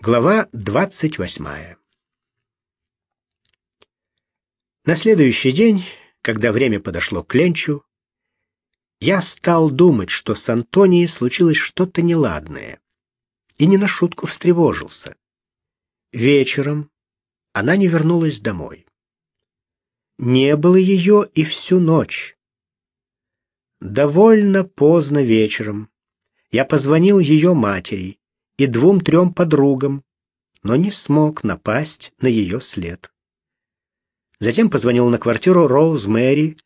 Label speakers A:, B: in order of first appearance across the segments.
A: Глава двадцать восьмая. На следующий день, когда время подошло к ленчу, я стал думать, что с Антонией случилось что-то неладное, и не на шутку встревожился. Вечером она не вернулась домой. Не было ее и всю ночь. Довольно поздно вечером я позвонил ее матери и двум-трем подругам, но не смог напасть на ее след. Затем позвонил на квартиру Роуз Мэри,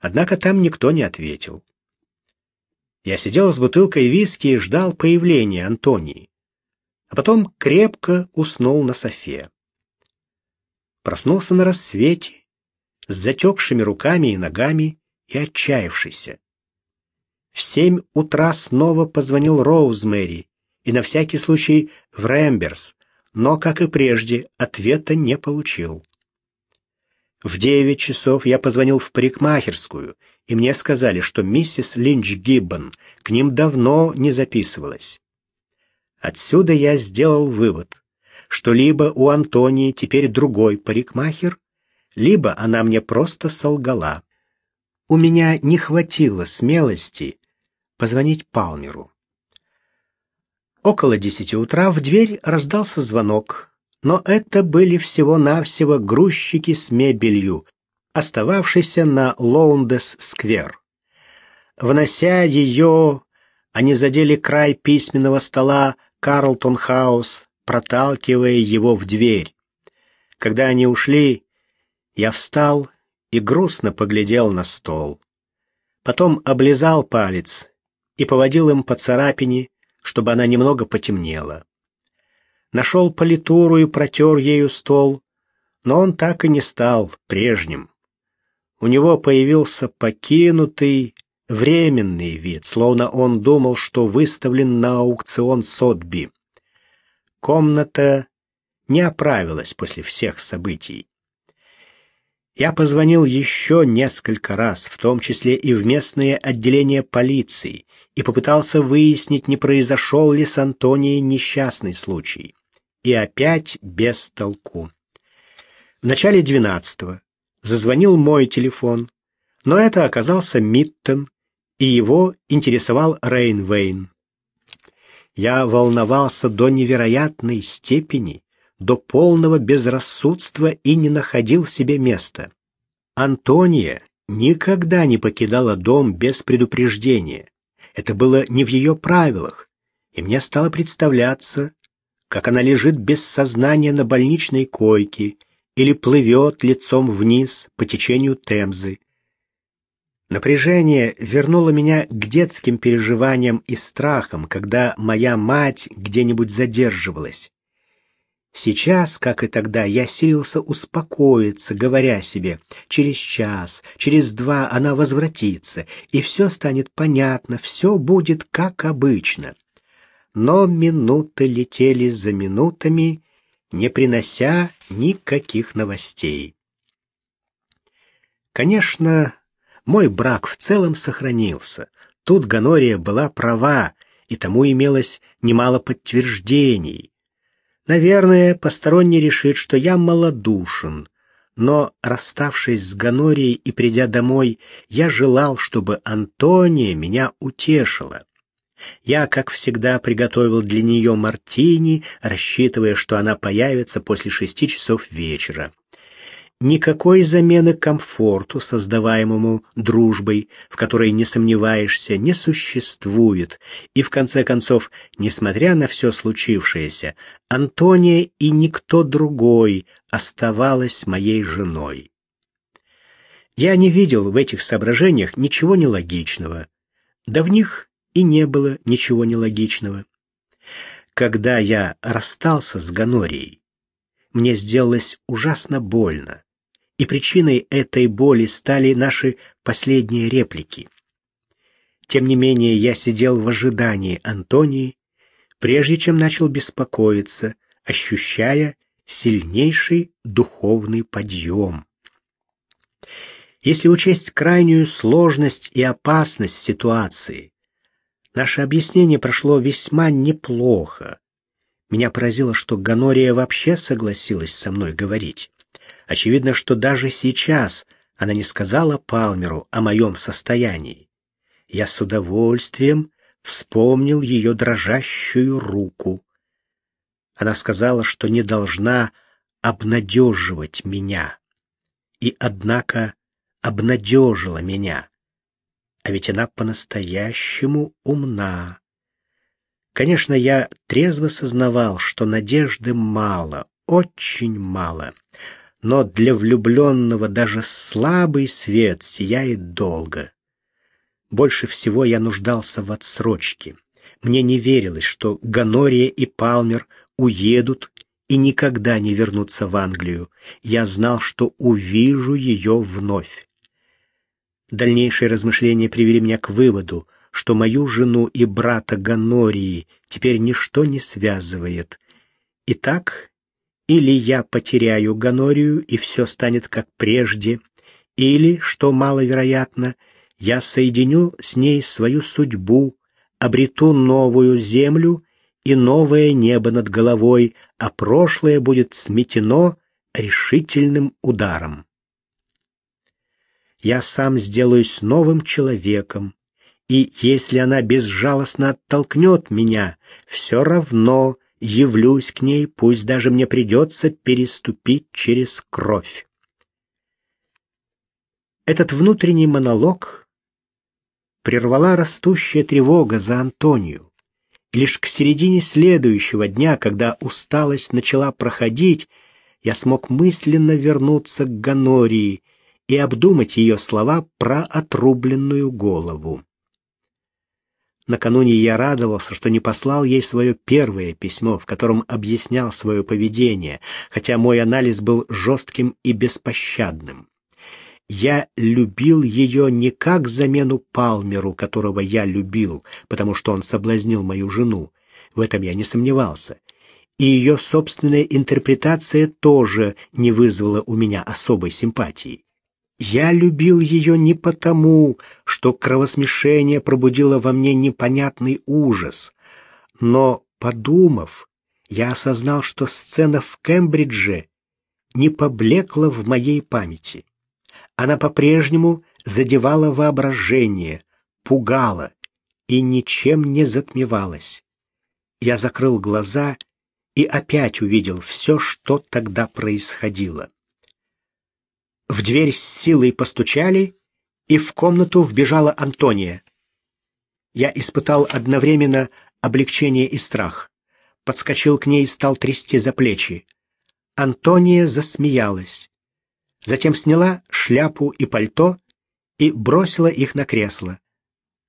A: однако там никто не ответил. Я сидел с бутылкой виски и ждал появления Антонии, а потом крепко уснул на софе. Проснулся на рассвете с затекшими руками и ногами и отчаявшийся. В семь утра снова позвонил Роуз Мэри и на всякий случай в Рэмберс, но, как и прежде, ответа не получил. В девять часов я позвонил в парикмахерскую, и мне сказали, что миссис Линч Гиббон к ним давно не записывалась. Отсюда я сделал вывод, что либо у Антонии теперь другой парикмахер, либо она мне просто солгала. У меня не хватило смелости позвонить Палмеру. Около десяти утра в дверь раздался звонок, но это были всего-навсего грузчики с мебелью, остававшиеся на Лоундес-сквер. Внося ее, они задели край письменного стола Карлтон-хаус, проталкивая его в дверь. Когда они ушли, я встал и грустно поглядел на стол. Потом облизал палец и поводил им по царапине, чтобы она немного потемнела. Нашел политуру и протер ею стол, но он так и не стал прежним. У него появился покинутый, временный вид, словно он думал, что выставлен на аукцион Сотби. Комната не оправилась после всех событий. Я позвонил еще несколько раз, в том числе и в местное отделение полиции, и попытался выяснить, не произошел ли с Антонией несчастный случай. И опять без толку. В начале двенадцатого зазвонил мой телефон, но это оказался Миттон, и его интересовал Рейнвейн. Я волновался до невероятной степени, до полного безрассудства и не находил себе места. Антония никогда не покидала дом без предупреждения. Это было не в ее правилах, и мне стало представляться, как она лежит без сознания на больничной койке или плывет лицом вниз по течению Темзы. Напряжение вернуло меня к детским переживаниям и страхам, когда моя мать где-нибудь задерживалась. Сейчас, как и тогда, я силился успокоиться, говоря себе, через час, через два она возвратится, и все станет понятно, все будет как обычно. Но минуты летели за минутами, не принося никаких новостей. Конечно, мой брак в целом сохранился. Тут Ганория была права, и тому имелось немало подтверждений. Наверное, посторонний решит, что я малодушен, но, расставшись с Ганорией и придя домой, я желал, чтобы Антония меня утешила. Я, как всегда, приготовил для нее мартини, рассчитывая, что она появится после шести часов вечера. Никакой замены комфорту, создаваемому дружбой, в которой не сомневаешься, не существует, и в конце концов, несмотря на все случившееся, Антония и никто другой оставалась моей женой. Я не видел в этих соображениях ничего нелогичного, да в них и не было ничего нелогичного. Когда я расстался с Ганорией, мне сделалось ужасно больно и причиной этой боли стали наши последние реплики. Тем не менее, я сидел в ожидании Антонии, прежде чем начал беспокоиться, ощущая сильнейший духовный подъем. Если учесть крайнюю сложность и опасность ситуации, наше объяснение прошло весьма неплохо. Меня поразило, что Ганория вообще согласилась со мной говорить. Очевидно, что даже сейчас она не сказала Палмеру о моем состоянии. Я с удовольствием вспомнил ее дрожащую руку. Она сказала, что не должна обнадеживать меня. И, однако, обнадежила меня. А ведь она по-настоящему умна. Конечно, я трезво сознавал, что надежды мало, очень мало. Но для влюбленного даже слабый свет сияет долго. Больше всего я нуждался в отсрочке. Мне не верилось, что Ганория и Палмер уедут и никогда не вернутся в Англию. Я знал, что увижу ее вновь. Дальнейшие размышления привели меня к выводу, что мою жену и брата Ганории теперь ничто не связывает. Итак, или я потеряю Ганорию, и все станет как прежде, или, что маловероятно, я соединю с ней свою судьбу, обрету новую землю и новое небо над головой, а прошлое будет сметено решительным ударом. Я сам сделаюсь новым человеком, и если она безжалостно оттолкнет меня, все равно явлюсь к ней, пусть даже мне придется переступить через кровь. Этот внутренний монолог прервала растущая тревога за Антонию. Лишь к середине следующего дня, когда усталость начала проходить, я смог мысленно вернуться к Ганории и обдумать ее слова про отрубленную голову. Накануне я радовался, что не послал ей свое первое письмо, в котором объяснял свое поведение, хотя мой анализ был жестким и беспощадным. Я любил ее не как замену Палмеру, которого я любил, потому что он соблазнил мою жену. В этом я не сомневался. И ее собственная интерпретация тоже не вызвала у меня особой симпатии. Я любил ее не потому, что кровосмешение пробудило во мне непонятный ужас, но, подумав, я осознал, что сцена в Кембридже не поблекла в моей памяти. Она по-прежнему задевала воображение, пугала и ничем не затмевалась. Я закрыл глаза и опять увидел все, что тогда происходило. В дверь с силой постучали, и в комнату вбежала Антония. Я испытал одновременно облегчение и страх. Подскочил к ней и стал трясти за плечи. Антония засмеялась. Затем сняла шляпу и пальто и бросила их на кресло.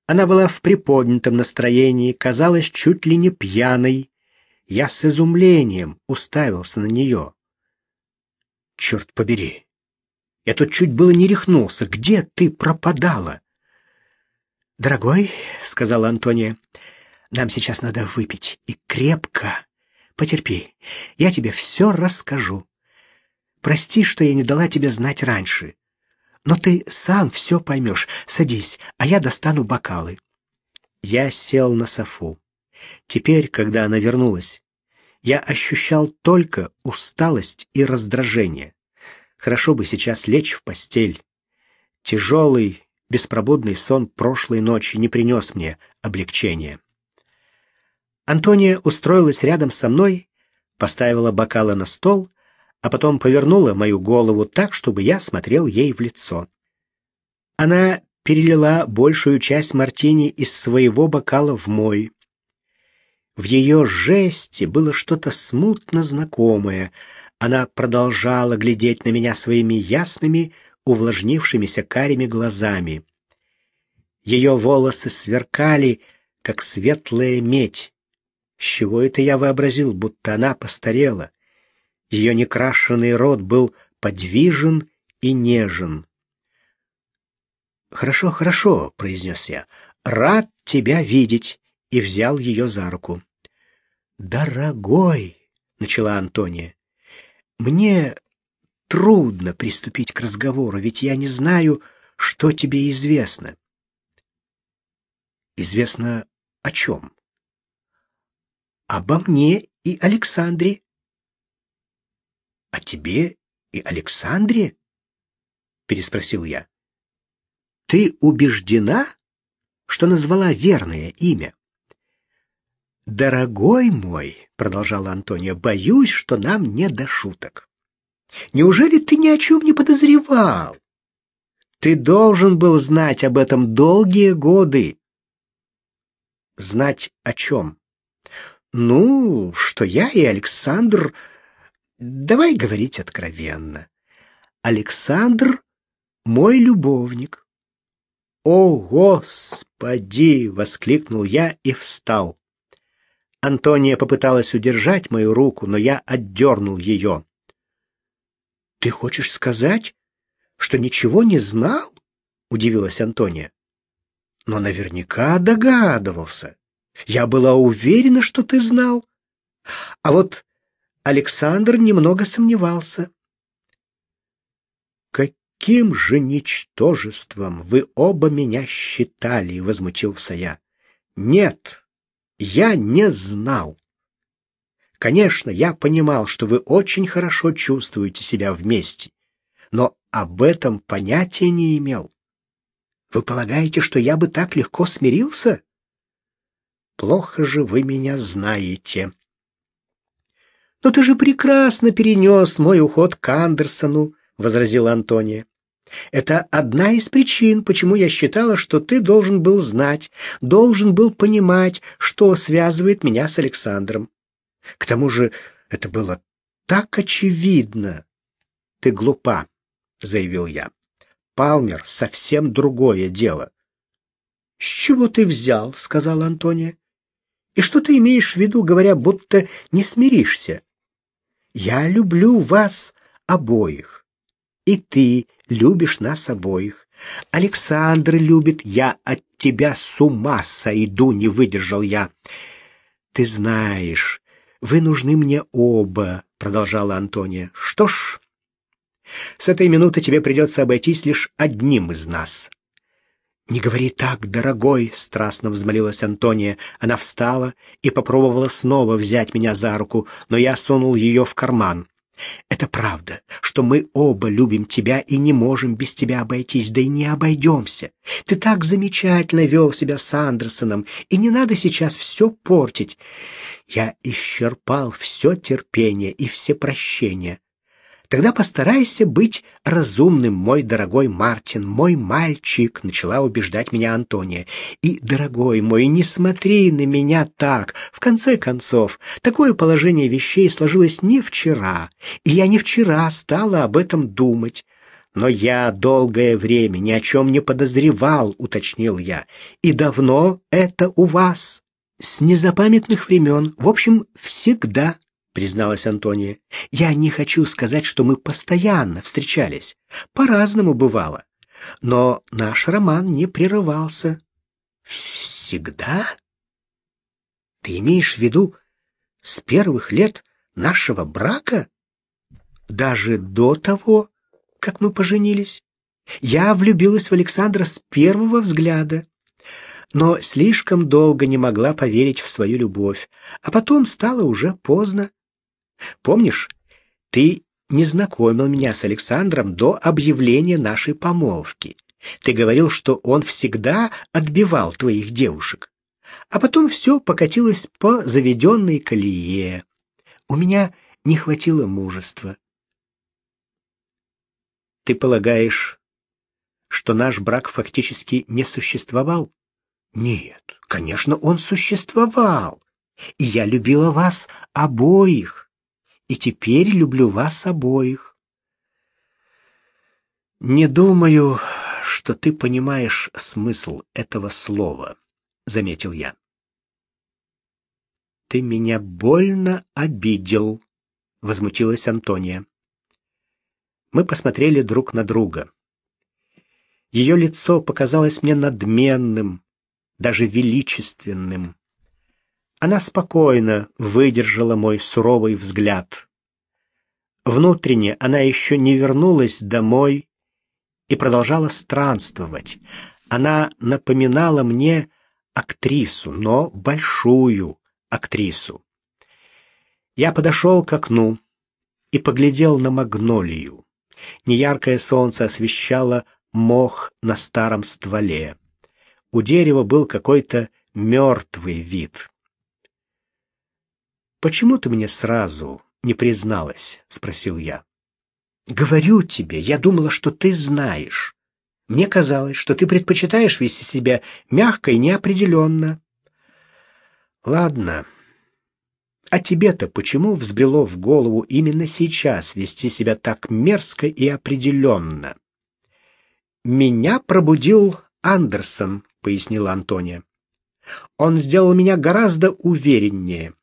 A: Она была в приподнятом настроении, казалась чуть ли не пьяной. Я с изумлением уставился на нее. «Черт побери! Я тут чуть было не рехнулся. Где ты пропадала? Дорогой, сказала Антония, нам сейчас надо выпить и крепко. Потерпи. Я тебе все расскажу. Прости, что я не дала тебе знать раньше. Но ты сам все поймешь. Садись, а я достану бокалы. Я сел на софу. Теперь, когда она вернулась, я ощущал только усталость и раздражение. Хорошо бы сейчас лечь в постель. Тяжелый, беспробудный сон прошлой ночи не принес мне облегчения. Антония устроилась рядом со мной, поставила бокалы на стол, а потом повернула мою голову так, чтобы я смотрел ей в лицо. Она перелила большую часть мартини из своего бокала в мой. В ее жесте было что-то смутно знакомое, она продолжала глядеть на меня своими ясными, увлажнившимися карими глазами. Ее волосы сверкали, как светлая медь. С чего это я вообразил, будто она постарела? Ее некрашенный рот был подвижен и нежен. «Хорошо, хорошо», — произнес я, — «рад тебя видеть», и взял ее за руку. «Дорогой», — начала Антония, мне трудно приступить к разговору, ведь я не знаю, что тебе известно. Известно о чем? Обо мне и Александре. О тебе и Александре? переспросил я. Ты убеждена, что назвала верное имя? Дорогой мой, продолжала Антония, боюсь, что нам не до шуток. Неужели ты ни о чем не подозревал? Ты должен был знать об этом долгие годы. Знать о чем? Ну, что я и Александр... Давай говорить откровенно. Александр — мой любовник. «О, Господи!» — воскликнул я и встал. Антония попыталась удержать мою руку, но я отдернул ее. «Ты хочешь сказать, что ничего не знал?» — удивилась Антония. «Но наверняка догадывался. Я была уверена, что ты знал. А вот Александр немного сомневался. «Каким же ничтожеством вы оба меня считали?» — возмутился я. «Нет, я не знал. Конечно, я понимал, что вы очень хорошо чувствуете себя вместе, но об этом понятия не имел. Вы полагаете, что я бы так легко смирился?» Плохо же вы меня знаете. Но ты же прекрасно перенес мой уход к Андерсону, возразила Антония. Это одна из причин, почему я считала, что ты должен был знать, должен был понимать, что связывает меня с Александром. К тому же это было так очевидно. Ты глупа, заявил я. Палмер совсем другое дело. С чего ты взял, сказала Антония. И что ты имеешь в виду, говоря, будто не смиришься? Я люблю вас обоих. И ты любишь нас обоих. Александр любит, я от тебя с ума сойду, не выдержал я. Ты знаешь, вы нужны мне оба, продолжала Антония. Что ж, с этой минуты тебе придется обойтись лишь одним из нас. «Не говори так, дорогой!» — страстно взмолилась Антония. Она встала и попробовала снова взять меня за руку, но я сунул ее в карман. «Это правда, что мы оба любим тебя и не можем без тебя обойтись, да и не обойдемся. Ты так замечательно вел себя с Андерсоном, и не надо сейчас все портить. Я исчерпал все терпение и все прощения. Тогда постарайся быть разумным, мой дорогой Мартин, мой мальчик, начала убеждать меня Антония. И, дорогой мой, не смотри на меня так. В конце концов, такое положение вещей сложилось не вчера, и я не вчера стала об этом думать. Но я долгое время ни о чем не подозревал, уточнил я. И давно это у вас? С незапамятных времен, в общем, всегда призналась Антония. Я не хочу сказать, что мы постоянно встречались. По-разному бывало. Но наш роман не прерывался. Всегда? Ты имеешь в виду с первых лет нашего брака? Даже до того, как мы поженились? Я влюбилась в Александра с первого взгляда но слишком долго не могла поверить в свою любовь, а потом стало уже поздно. Помнишь, ты не знакомил меня с Александром до объявления нашей помолвки. Ты говорил, что он всегда отбивал твоих девушек. А потом все покатилось по заведенной колее. У меня не хватило мужества. Ты полагаешь, что наш брак фактически не существовал? Нет, конечно, он существовал. И я любила вас обоих и теперь люблю вас обоих. Не думаю, что ты понимаешь смысл этого слова, заметил я. Ты меня больно обидел, возмутилась Антония. Мы посмотрели друг на друга. Ее лицо показалось мне надменным, даже величественным. Она спокойно выдержала мой суровый взгляд. Внутренне она еще не вернулась домой и продолжала странствовать. Она напоминала мне актрису, но большую актрису. Я подошел к окну и поглядел на магнолию. Неяркое солнце освещало мох на старом стволе. У дерева был какой-то мертвый вид. «Почему ты мне сразу не призналась?» — спросил я. «Говорю тебе, я думала, что ты знаешь. Мне казалось, что ты предпочитаешь вести себя мягко и неопределенно». «Ладно. А тебе-то почему взбрело в голову именно сейчас вести себя так мерзко и определенно?» «Меня пробудил Андерсон», — пояснила Антония. «Он сделал меня гораздо увереннее.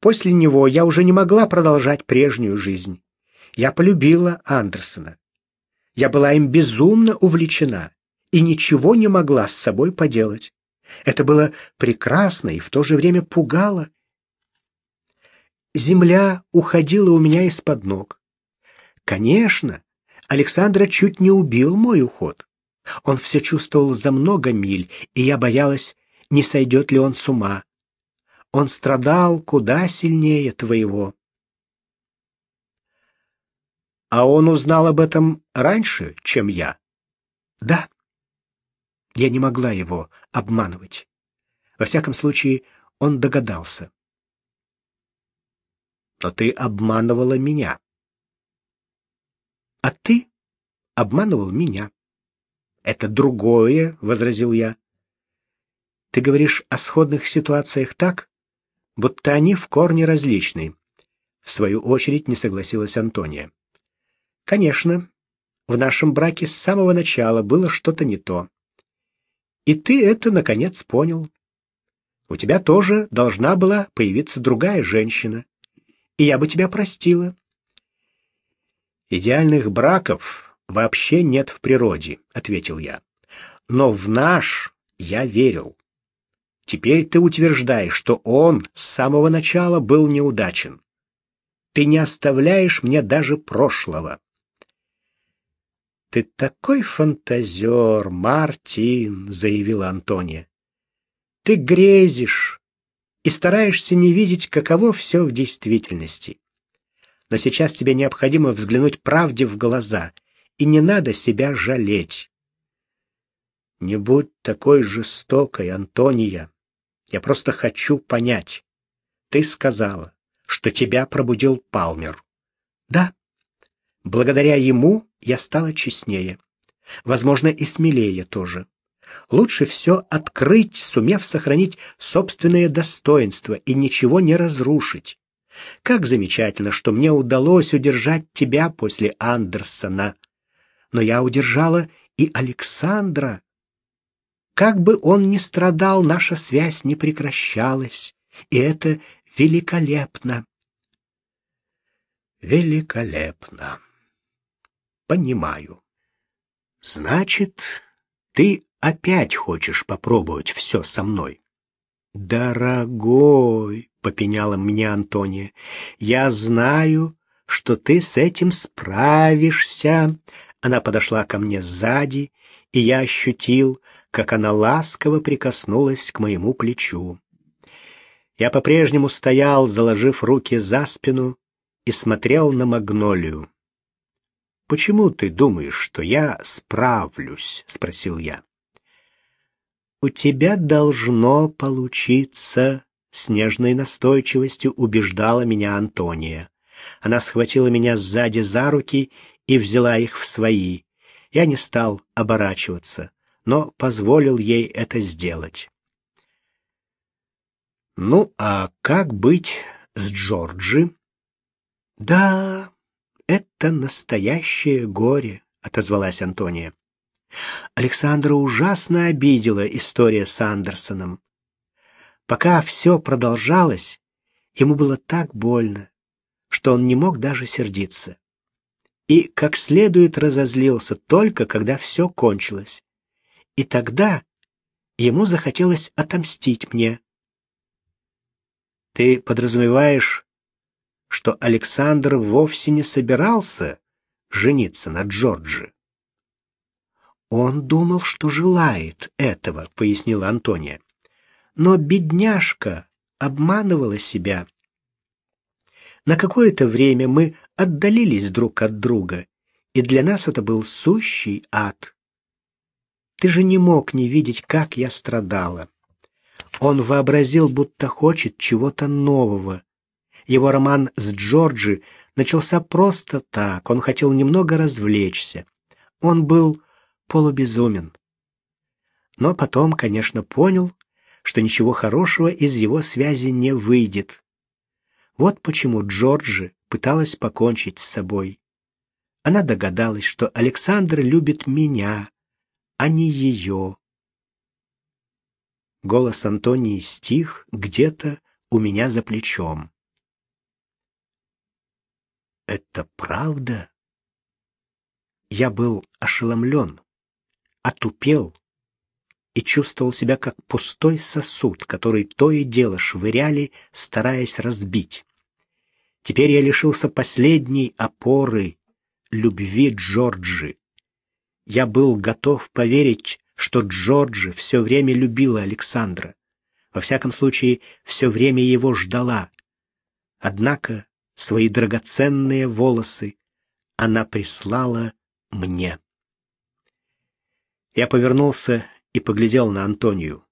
A: После него я уже не могла продолжать прежнюю жизнь. Я полюбила Андерсона. Я была им безумно увлечена и ничего не могла с собой поделать. Это было прекрасно и в то же время пугало. Земля уходила у меня из-под ног. Конечно, Александра чуть не убил мой уход. Он все чувствовал за много миль, и я боялась, не сойдет ли он с ума. Он страдал куда сильнее твоего. А он узнал об этом раньше, чем я? Да. Я не могла его обманывать. Во всяком случае, он догадался. Но ты обманывала меня. А ты обманывал меня. Это другое, возразил я. Ты говоришь о сходных ситуациях так, будто они в корне различны. В свою очередь не согласилась Антония. Конечно, в нашем браке с самого начала было что-то не то. И ты это, наконец, понял. У тебя тоже должна была появиться другая женщина, и я бы тебя простила. Идеальных браков вообще нет в природе, ответил я. Но в наш я верил. Теперь ты утверждаешь, что он с самого начала был неудачен. Ты не оставляешь мне даже прошлого. Ты такой фантазер, Мартин, заявила Антония. Ты грезишь и стараешься не видеть, каково все в действительности. Но сейчас тебе необходимо взглянуть правде в глаза, и не надо себя жалеть. Не будь такой жестокой, Антония. Я просто хочу понять. Ты сказала, что тебя пробудил Палмер. Да. Благодаря ему я стала честнее. Возможно, и смелее тоже. Лучше все открыть, сумев сохранить собственное достоинство и ничего не разрушить. Как замечательно, что мне удалось удержать тебя после Андерсона. Но я удержала и Александра. Как бы он ни страдал, наша связь не прекращалась, и это великолепно. Великолепно. Понимаю. Значит, ты опять хочешь попробовать все со мной? Дорогой, попеняла мне Антония, я знаю, что ты с этим справишься. Она подошла ко мне сзади, и я ощутил, как она ласково прикоснулась к моему плечу. Я по-прежнему стоял, заложив руки за спину, и смотрел на магнолию. «Почему ты думаешь, что я справлюсь?» — спросил я. «У тебя должно получиться», — с нежной настойчивостью убеждала меня Антония. Она схватила меня сзади за руки и взяла их в свои. Я не стал оборачиваться но позволил ей это сделать. Ну, а как быть с Джорджи? Да, это настоящее горе, отозвалась Антония. Александра ужасно обидела история с Андерсоном. Пока все продолжалось, ему было так больно, что он не мог даже сердиться. И как следует разозлился только, когда все кончилось. И тогда ему захотелось отомстить мне. Ты подразумеваешь, что Александр вовсе не собирался жениться на Джорджи? Он думал, что желает этого, пояснила Антония. Но бедняжка обманывала себя. На какое-то время мы отдалились друг от друга, и для нас это был сущий ад. Ты же не мог не видеть, как я страдала. Он вообразил, будто хочет чего-то нового. Его роман с Джорджи начался просто так, он хотел немного развлечься. Он был полубезумен. Но потом, конечно, понял, что ничего хорошего из его связи не выйдет. Вот почему Джорджи пыталась покончить с собой. Она догадалась, что Александр любит меня, а не ее. Голос Антонии стих где-то у меня за плечом. «Это правда?» Я был ошеломлен, отупел и чувствовал себя как пустой сосуд, который то и дело швыряли, стараясь разбить. Теперь я лишился последней опоры любви Джорджи. Я был готов поверить, что Джорджи все время любила Александра. Во всяком случае, все время его ждала. Однако свои драгоценные волосы она прислала мне. Я повернулся и поглядел на Антонию.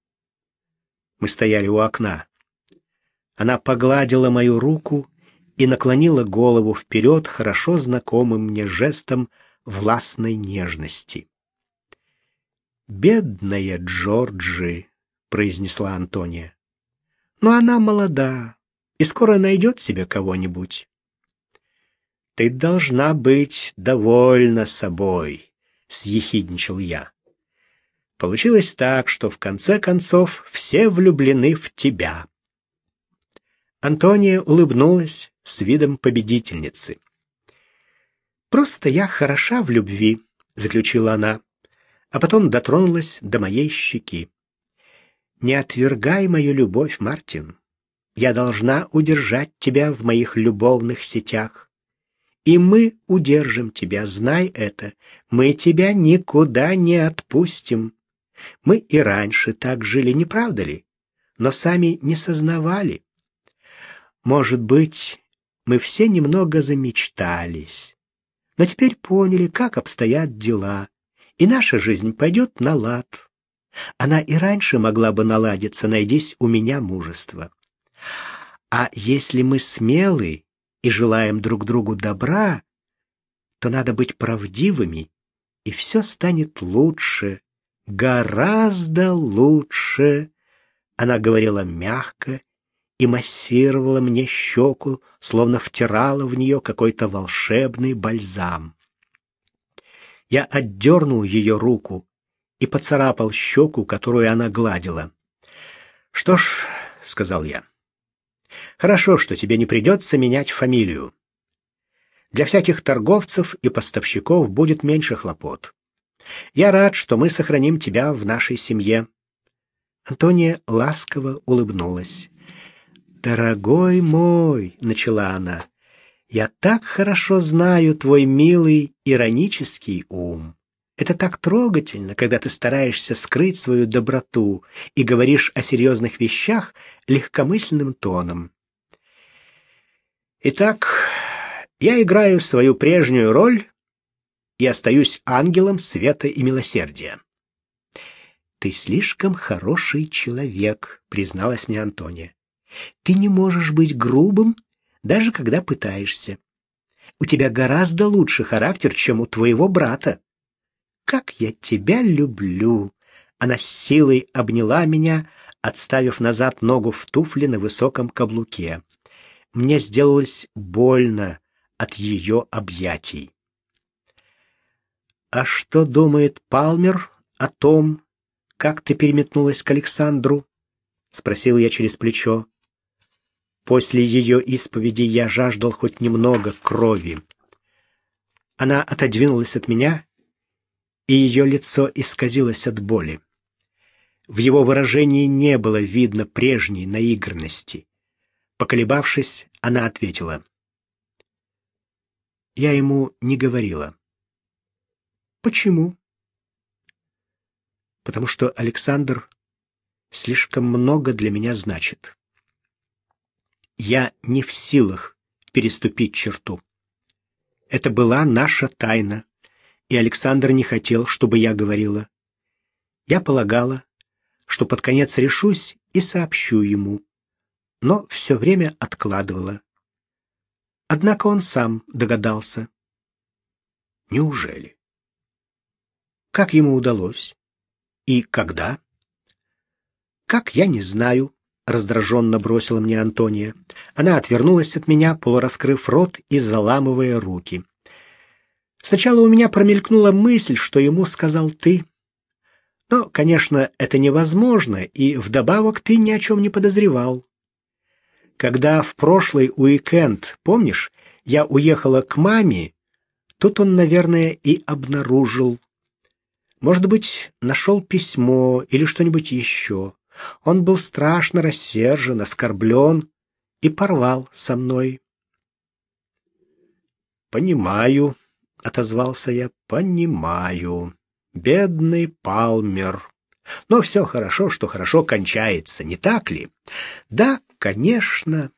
A: Мы стояли у окна. Она погладила мою руку и наклонила голову вперед хорошо знакомым мне жестом властной нежности. «Бедная Джорджи», — произнесла Антония. «Но она молода и скоро найдет себе кого-нибудь». «Ты должна быть довольна собой», — съехидничал я. Получилось так, что в конце концов все влюблены в тебя. Антония улыбнулась с видом победительницы. «Просто я хороша в любви», — заключила она, а потом дотронулась до моей щеки. «Не отвергай мою любовь, Мартин. Я должна удержать тебя в моих любовных сетях. И мы удержим тебя, знай это. Мы тебя никуда не отпустим. Мы и раньше так жили, не правда ли? Но сами не сознавали. Может быть, мы все немного замечтались, но теперь поняли, как обстоят дела, и наша жизнь пойдет на лад. Она и раньше могла бы наладиться, найдись у меня мужество. А если мы смелы и желаем друг другу добра, то надо быть правдивыми, и все станет лучше, гораздо лучше. Она говорила мягко и массировала мне щеку, словно втирала в нее какой-то волшебный бальзам. Я отдернул ее руку и поцарапал щеку, которую она гладила. «Что ж», — сказал я, — «хорошо, что тебе не придется менять фамилию. Для всяких торговцев и поставщиков будет меньше хлопот. Я рад, что мы сохраним тебя в нашей семье». Антония ласково улыбнулась. «Дорогой мой», — начала она, — «я так хорошо знаю твой милый иронический ум. Это так трогательно, когда ты стараешься скрыть свою доброту и говоришь о серьезных вещах легкомысленным тоном. Итак, я играю свою прежнюю роль и остаюсь ангелом света и милосердия. «Ты слишком хороший человек», — призналась мне Антония. Ты не можешь быть грубым, даже когда пытаешься. У тебя гораздо лучше характер, чем у твоего брата. Как я тебя люблю!» Она с силой обняла меня, отставив назад ногу в туфле на высоком каблуке. Мне сделалось больно от ее объятий. «А что думает Палмер о том, как ты переметнулась к Александру?» — спросил я через плечо. После ее исповеди я жаждал хоть немного крови. Она отодвинулась от меня, и ее лицо исказилось от боли. В его выражении не было видно прежней наигранности. Поколебавшись, она ответила. Я ему не говорила. Почему? Потому что Александр слишком много для меня значит. Я не в силах переступить черту. Это была наша тайна, и Александр не хотел, чтобы я говорила. Я полагала, что под конец решусь и сообщу ему, но все время откладывала. Однако он сам догадался. Неужели? Как ему удалось? И когда? Как я не знаю, раздраженно бросила мне Антония. Она отвернулась от меня, полураскрыв рот и заламывая руки. Сначала у меня промелькнула мысль, что ему сказал ты. Но, конечно, это невозможно, и вдобавок ты ни о чем не подозревал. Когда в прошлый уикенд, помнишь, я уехала к маме, тут он, наверное, и обнаружил. Может быть, нашел письмо или что-нибудь еще. Он был страшно рассержен, оскорблен и порвал со мной. «Понимаю», — отозвался я, — «понимаю. Бедный Палмер. Но все хорошо, что хорошо кончается, не так ли?» «Да, конечно».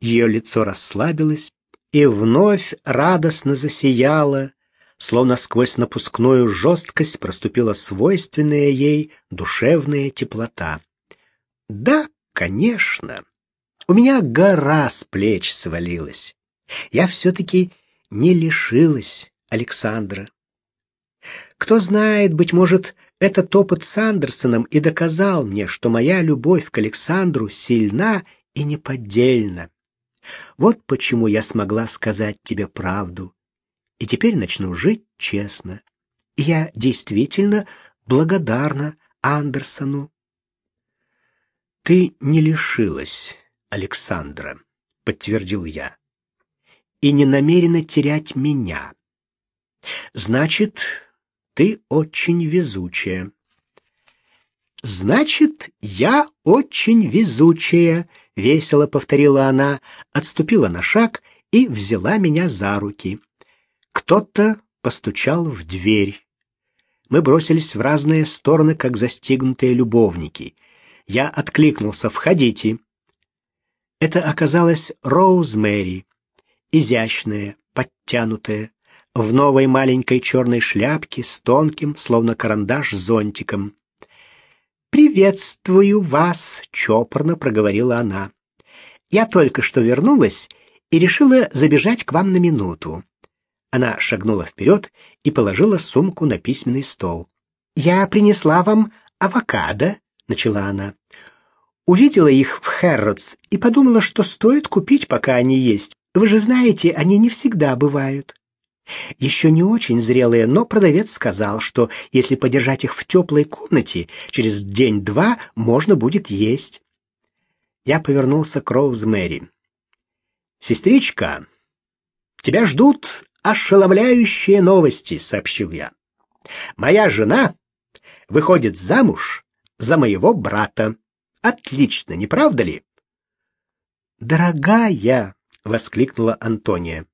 A: Ее лицо расслабилось и вновь радостно засияло, словно сквозь напускную жесткость проступила свойственная ей душевная теплота. Да, конечно. У меня гора с плеч свалилась. Я все-таки не лишилась Александра. Кто знает, быть может, этот опыт с Андерсоном и доказал мне, что моя любовь к Александру сильна и неподдельна. Вот почему я смогла сказать тебе правду и теперь начну жить честно. я действительно благодарна Андерсону. Ты не лишилась Александра, подтвердил я. И не намерена терять меня. Значит, ты очень везучая. Значит, я очень везучая, весело повторила она, отступила на шаг и взяла меня за руки. Кто-то постучал в дверь. Мы бросились в разные стороны, как застигнутые любовники. Я откликнулся «Входите». Это оказалась Роуз Мэри, изящная, подтянутая, в новой маленькой черной шляпке с тонким, словно карандаш, зонтиком. «Приветствую вас», — чопорно проговорила она. «Я только что вернулась и решила забежать к вам на минуту. Она шагнула вперед и положила сумку на письменный стол. «Я принесла вам авокадо», — начала она. «Увидела их в Хэрротс и подумала, что стоит купить, пока они есть. Вы же знаете, они не всегда бывают». Еще не очень зрелые, но продавец сказал, что если подержать их в теплой комнате, через день-два можно будет есть. Я повернулся к Роуз Мэри. «Сестричка, тебя ждут ошеломляющие новости, сообщил я. Моя жена выходит замуж за моего брата. Отлично, не правда ли? Дорогая, воскликнула Антония.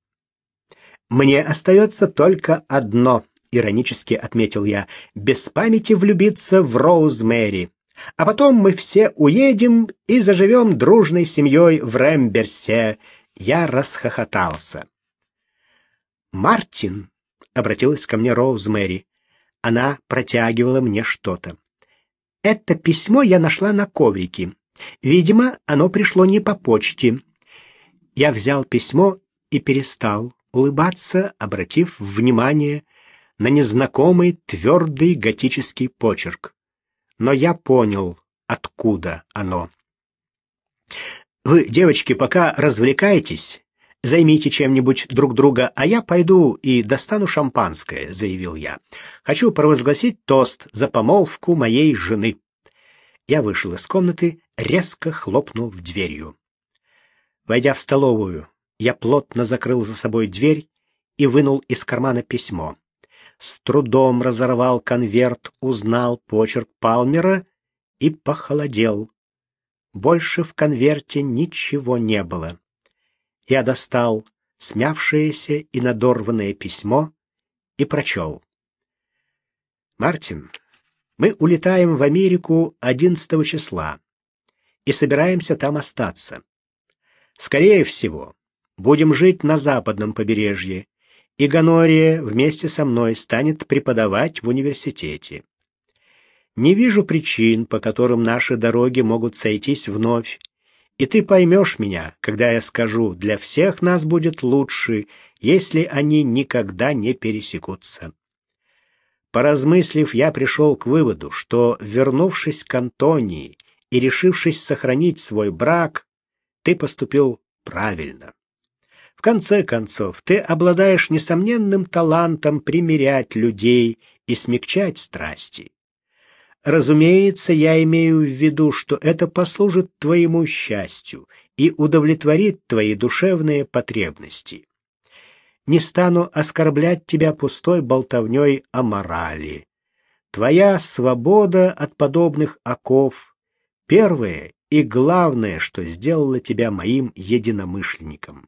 A: Мне остается только одно, иронически отметил я, без памяти влюбиться в Роуз Мэри. А потом мы все уедем и заживем дружной семьей в Рэмберсе. Я расхохотался. «Мартин!» — обратилась ко мне Роузмэри. Она протягивала мне что-то. «Это письмо я нашла на коврике. Видимо, оно пришло не по почте». Я взял письмо и перестал улыбаться, обратив внимание на незнакомый твердый готический почерк. Но я понял, откуда оно. «Вы, девочки, пока развлекаетесь, Займите чем-нибудь друг друга, а я пойду и достану шампанское, заявил я. Хочу провозгласить тост за помолвку моей жены. Я вышел из комнаты, резко хлопнул в дверью. Войдя в столовую, я плотно закрыл за собой дверь и вынул из кармана письмо. С трудом разорвал конверт, узнал почерк Палмера и похолодел. Больше в конверте ничего не было я достал смявшееся и надорванное письмо и прочел. «Мартин, мы улетаем в Америку 11 числа и собираемся там остаться. Скорее всего, Будем жить на западном побережье, и Ганория вместе со мной станет преподавать в университете. Не вижу причин, по которым наши дороги могут сойтись вновь, и ты поймешь меня, когда я скажу, для всех нас будет лучше, если они никогда не пересекутся. Поразмыслив, я пришел к выводу, что, вернувшись к Антонии и решившись сохранить свой брак, ты поступил правильно. В конце концов, ты обладаешь несомненным талантом примирять людей и смягчать страсти. Разумеется, я имею в виду, что это послужит твоему счастью и удовлетворит твои душевные потребности. Не стану оскорблять тебя пустой болтовней о морали. Твоя свобода от подобных оков — первое и главное, что сделало тебя моим единомышленником.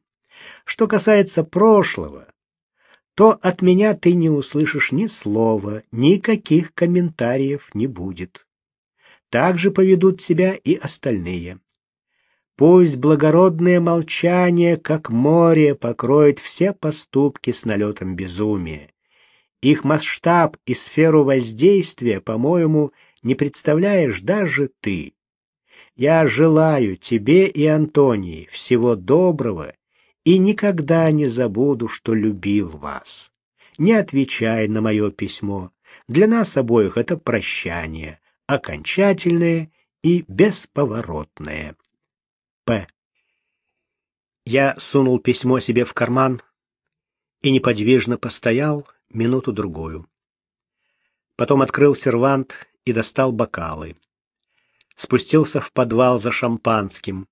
A: Что касается прошлого, то от меня ты не услышишь ни слова, никаких комментариев не будет. Так же поведут себя и остальные. Пусть благородное молчание, как море, покроет все поступки с налетом безумия. Их масштаб и сферу воздействия, по-моему, не представляешь даже ты. Я желаю тебе и Антонии всего доброго и никогда не забуду, что любил вас. Не отвечай на мое письмо. Для нас обоих это прощание, окончательное и бесповоротное. П. Я сунул письмо себе в карман и неподвижно постоял минуту-другую. Потом открыл сервант и достал бокалы. Спустился в подвал за шампанским,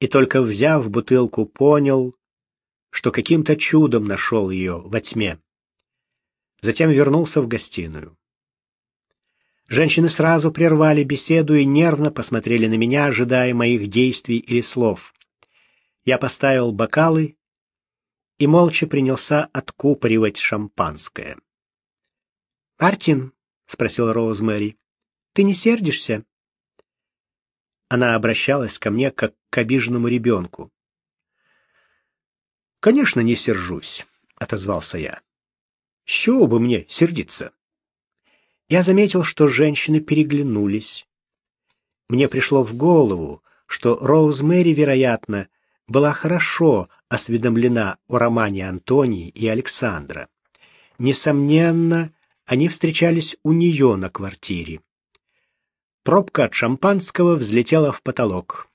A: и только взяв бутылку, понял, что каким-то чудом нашел ее во тьме. Затем вернулся в гостиную. Женщины сразу прервали беседу и нервно посмотрели на меня, ожидая моих действий или слов. Я поставил бокалы и молча принялся откупоривать шампанское. «Мартин», — спросил Роузмэри, — «ты не сердишься?» Она обращалась ко мне как к обиженному ребенку. «Конечно, не сержусь», — отозвался я. «С чего бы мне сердиться?» Я заметил, что женщины переглянулись. Мне пришло в голову, что Роуз Мэри, вероятно, была хорошо осведомлена о романе Антонии и Александра. Несомненно, они встречались у нее на квартире. Пробка от шампанского взлетела в потолок.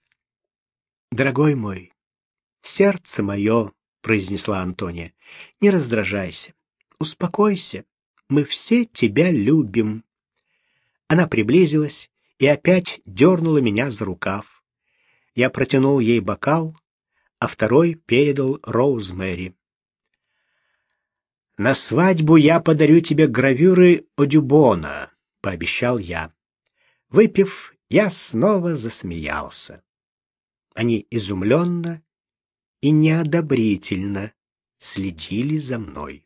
A: «Дорогой мой, сердце мое», — произнесла Антония, — «не раздражайся, успокойся, мы все тебя любим». Она приблизилась и опять дернула меня за рукав. Я протянул ей бокал, а второй передал Роузмэри. «На свадьбу я подарю тебе гравюры Одюбона», — пообещал я. Выпив, я снова засмеялся. Они изумленно и неодобрительно следили за мной.